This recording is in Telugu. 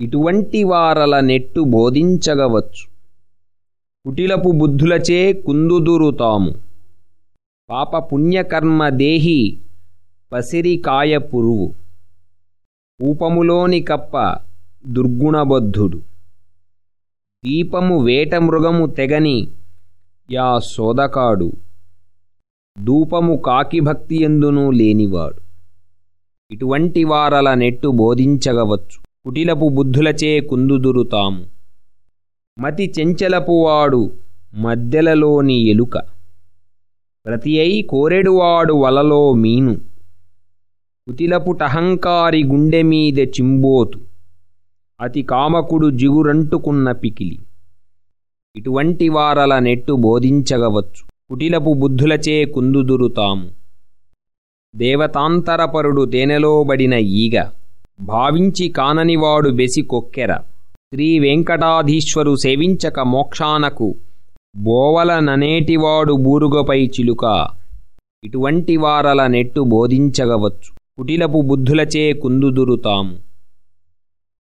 ఇటువంటి వారల నెట్టు బోధించగవచ్చు. కుటిలపు బుద్ధులచే కుందుదురుతాము. పాప పుణ్యకర్మ దేహి పసిరికాయ పురువు. ఊపములోని కప్ప దుర్గుణబద్ధుడు. దీపము వేట మృగము తెగని యా సోదకాడు. దూపము కాకిభక్తియందునూ లేనివాడు. ఇటువంటి వారల నెట్టు బోధించగవచ్చు. కుటిలపు బుద్ధులచే కుందుదురుతాము మతి చెంచలపువాడు మధ్యలలోని ఎలుక. ప్రతి అయి కోరెడువాడు వలలో మీను. కుతిలపుటహంకారి గుండె మీద చింబోతు. అతి కామకుడు జిగురంటుకున్న పికిలి. ఇటువంటి వారల నెట్టు బోధించగవచ్చు. కుటిలపు బుద్ధులచే కుందుదురుతాము. దేవతాంతరపరుడు తేనెలోబడిన ఈగ. భావించి కాననివాడు బెసి కొక్కెర. శ్రీ వెంకటాధీశ్వరు సేవించక మోక్షానకు. బోవల ననేటివాడు బూరుగపై చిలుక. ఇటువంటి వారల నెట్టు బోధించగవచ్చు. కుటిలపు బుద్ధులచే కుందుదురుతాము.